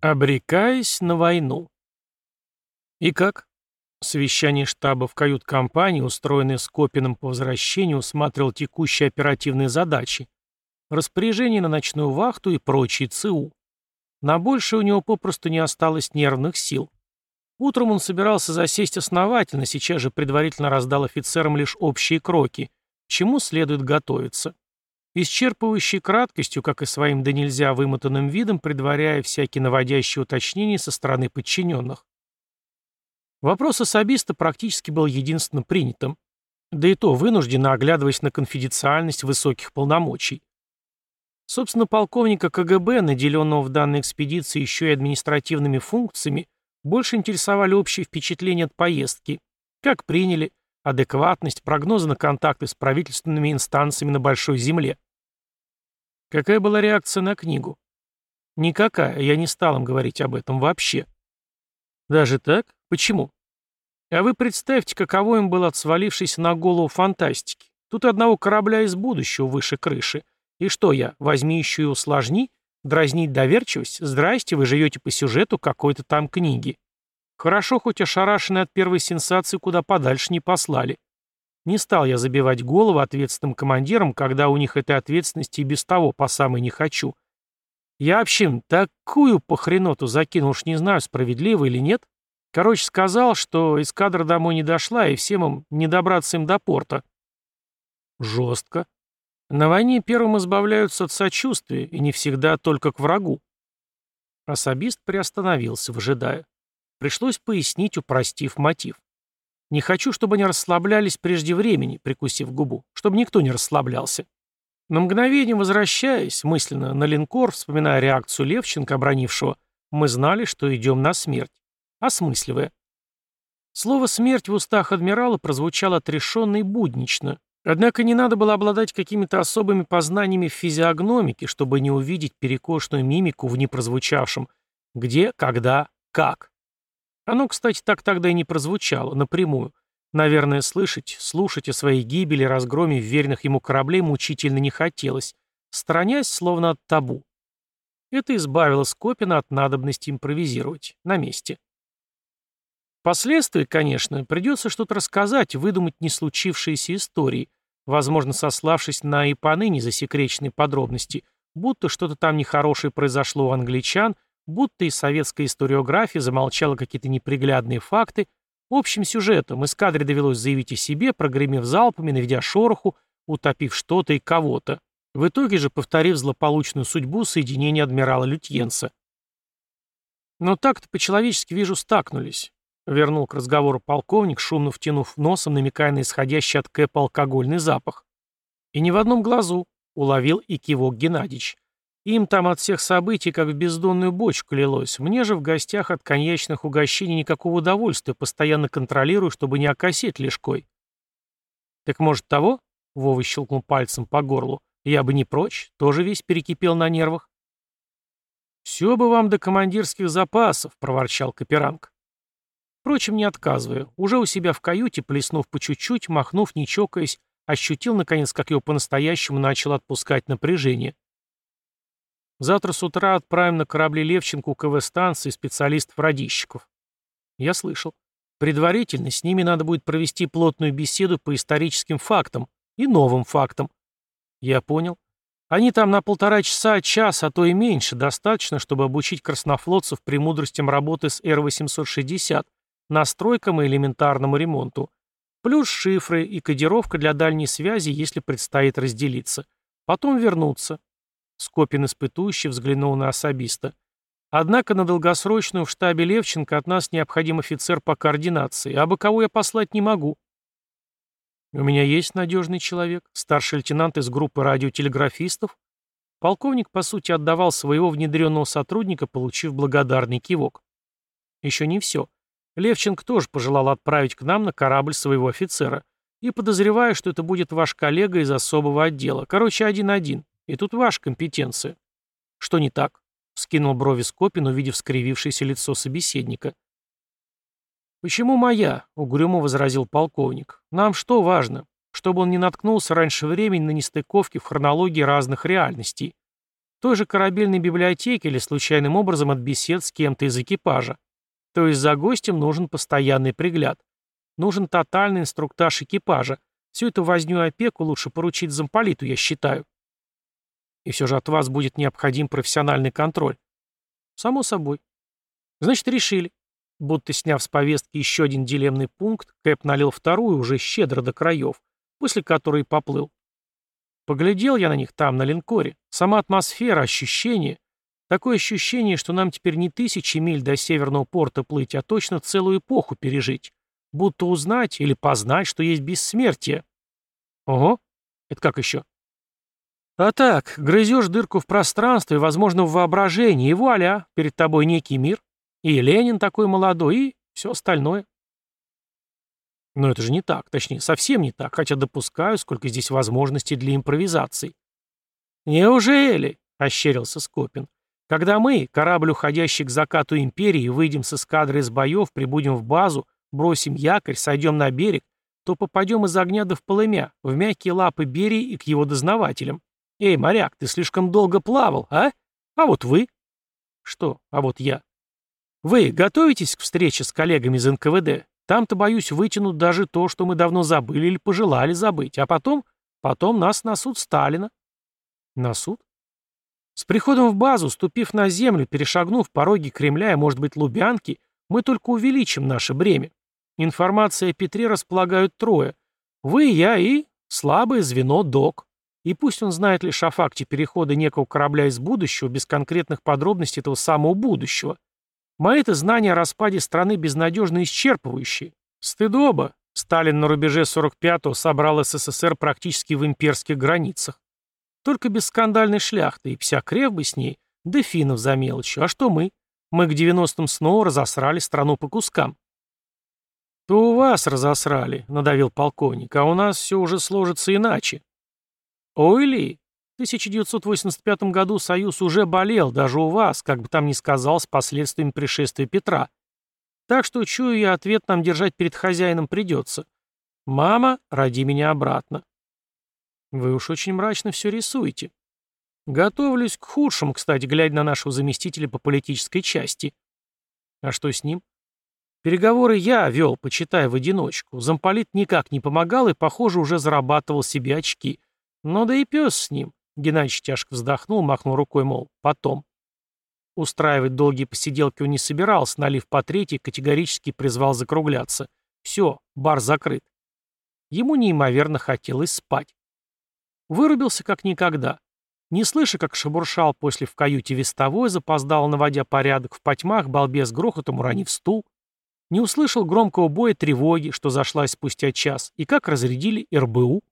Обрекаясь на войну. И как? Совещание штаба в кают-компании, устроенное Скопиным по возвращению, усматривал текущие оперативные задачи, распоряжение на ночную вахту и прочие ЦУ. На больше у него попросту не осталось нервных сил. Утром он собирался засесть основательно, сейчас же предварительно раздал офицерам лишь общие кроки, чему следует готовиться исчерпывающей краткостью, как и своим да нельзя вымотанным видом, предваряя всякие наводящие уточнения со стороны подчиненных. Вопрос особиста практически был единственно принятым, да и то вынужденно оглядываясь на конфиденциальность высоких полномочий. Собственно, полковника КГБ, наделенного в данной экспедиции еще и административными функциями, больше интересовали общие впечатления от поездки, как приняли, адекватность, прогнозы на контакты с правительственными инстанциями на Большой Земле. Какая была реакция на книгу? Никакая, я не стал им говорить об этом вообще. Даже так? Почему? А вы представьте, каково им было от свалившейся на голову фантастики. Тут одного корабля из будущего выше крыши. И что я, возьми еще и усложни? Дразнить доверчивость? Здрасте, вы живете по сюжету какой-то там книги. Хорошо, хоть ошарашенные от первой сенсации куда подальше не послали. Не стал я забивать голову ответственным командирам, когда у них этой ответственности и без того по самой не хочу. Я вообще такую похреноту закинул, уж не знаю, справедливо или нет. Короче, сказал, что эскадра домой не дошла, и всем им не добраться им до порта. Жестко. На войне первым избавляются от сочувствия, и не всегда только к врагу. Особист приостановился, выжидая. Пришлось пояснить, упростив мотив. Не хочу, чтобы они расслаблялись прежде времени, прикусив губу, чтобы никто не расслаблялся. На мгновение возвращаясь, мысленно на линкор, вспоминая реакцию Левченко, обронившего, мы знали, что идем на смерть. Осмысливая. Слово «смерть» в устах адмирала прозвучало отрешенно и буднично. Однако не надо было обладать какими-то особыми познаниями в физиогномике, чтобы не увидеть перекошенную мимику в непрозвучавшем «где», «когда», «как». Оно, кстати, так тогда и не прозвучало, напрямую. Наверное, слышать, слушать о своей гибели, разгроме вверенных ему кораблей мучительно не хотелось, сторонясь словно от табу. Это избавило Скопина от надобности импровизировать. На месте. Впоследствии, конечно, придется что-то рассказать, выдумать не случившиеся истории, возможно, сославшись на и поныне засекреченные подробности, будто что-то там нехорошее произошло у англичан – будто и советская историография замолчала какие-то неприглядные факты, общим сюжетом эскадре довелось заявить о себе, прогремев залпами, наведя шороху, утопив что-то и кого-то, в итоге же повторив злополучную судьбу соединения адмирала Лютьенца. Но так-то по-человечески, вижу, стакнулись. Вернул к разговору полковник, шумно втянув носом, намекая на исходящий от Кэпа алкогольный запах. И ни в одном глазу уловил и кивок Геннадьевич. Им там от всех событий как в бездонную бочку лилось. Мне же в гостях от коньячных угощений никакого удовольствия, постоянно контролирую, чтобы не окосить лишкой. Так может того? Вова щелкнул пальцем по горлу. Я бы не прочь, тоже весь перекипел на нервах. «Все бы вам до командирских запасов», — проворчал Каперанг. Впрочем, не отказываю. Уже у себя в каюте, плеснув по чуть-чуть, махнув, не чокаясь, ощутил, наконец, как его по-настоящему начал отпускать напряжение. Завтра с утра отправим на корабли Левченко КВ-станции специалистов-радищиков. Я слышал. Предварительно с ними надо будет провести плотную беседу по историческим фактам и новым фактам. Я понял. Они там на полтора часа, час, а то и меньше, достаточно, чтобы обучить краснофлотцев премудростям работы с Р-860, настройкам и элементарному ремонту. Плюс шифры и кодировка для дальней связи, если предстоит разделиться. Потом вернуться. Скопин испытующий взглянул на особиста. Однако на долгосрочную в штабе Левченко от нас необходим офицер по координации, а бы кого я послать не могу. У меня есть надежный человек, старший лейтенант из группы радиотелеграфистов. Полковник, по сути, отдавал своего внедренного сотрудника, получив благодарный кивок. Еще не все. Левченко тоже пожелал отправить к нам на корабль своего офицера. И подозреваю, что это будет ваш коллега из особого отдела. Короче, один-один. И тут ваша компетенция. Что не так? Скинул брови Скопин, увидев скривившееся лицо собеседника. «Почему моя?» — угрюмо возразил полковник. «Нам что важно? Чтобы он не наткнулся раньше времени на нестыковки в хронологии разных реальностей. той же корабельной библиотеке или случайным образом от бесед с кем-то из экипажа. То есть за гостем нужен постоянный пригляд. Нужен тотальный инструктаж экипажа. Всю эту возню и опеку лучше поручить замполиту, я считаю. И все же от вас будет необходим профессиональный контроль. Само собой. Значит, решили. Будто сняв с повестки еще один дилеммный пункт, Кэп налил вторую, уже щедро до краев, после которой поплыл. Поглядел я на них там, на линкоре. Сама атмосфера, ощущение. Такое ощущение, что нам теперь не тысячи миль до северного порта плыть, а точно целую эпоху пережить. Будто узнать или познать, что есть бессмертие. Ого, это как еще? А так, грызешь дырку в пространстве, возможно, в воображении, и вуаля, перед тобой некий мир. И Ленин такой молодой, и все остальное. Но это же не так, точнее, совсем не так, хотя допускаю, сколько здесь возможностей для импровизаций. «Неужели?» — ощерился Скопин. «Когда мы, корабль, уходящий к закату империи, выйдем с эскадры из боев, прибудем в базу, бросим якорь, сойдем на берег, то попадем из огня до в полымя, в мягкие лапы Берии и к его дознавателям. Эй, моряк, ты слишком долго плавал, а? А вот вы?» «Что? А вот я?» «Вы готовитесь к встрече с коллегами из НКВД? Там-то, боюсь, вытянут даже то, что мы давно забыли или пожелали забыть, а потом, потом нас на суд Сталина». «На суд?» С приходом в базу, ступив на землю, перешагнув пороги Кремля и, может быть, Лубянки, мы только увеличим наше бремя. Информация о Петре располагают трое. Вы, я и слабое звено ДОК. И пусть он знает лишь о факте перехода некого корабля из будущего, без конкретных подробностей этого самого будущего. Мои-то знания о распаде страны безнадежно исчерпывающие. Стыдоба. Сталин на рубеже 45-го собрал СССР практически в имперских границах. Только без скандальной шляхты, и вся крев бы с ней, да финнов за мелочью. А что мы? Мы к 90-м снова разосрали страну по кускам. «То у вас разосрали», — надавил полковник, «а у нас все уже сложится иначе». «Ой ли, в 1985 году Союз уже болел, даже у вас, как бы там ни сказал, с последствиями пришествия Петра. Так что, чую я, ответ нам держать перед хозяином придется. Мама, роди меня обратно». «Вы уж очень мрачно все рисуете». «Готовлюсь к худшему, кстати, глядя на нашего заместителя по политической части». «А что с ним?» Переговоры я вел, почитая в одиночку. Замполит никак не помогал и, похоже, уже зарабатывал себе очки. Но да и пес с ним. Геннадьевич тяжко вздохнул, махнул рукой, мол, потом. Устраивать долгие посиделки он не собирался, налив по третьей, категорически призвал закругляться. Все, бар закрыт. Ему неимоверно хотелось спать. Вырубился как никогда. Не слыша, как шебуршал после в каюте вестовой, запоздал, наводя порядок, в потьмах балбес грохотом уронив стул, не услышал громкого боя тревоги, что зашлась спустя час, и как разрядили РБУ.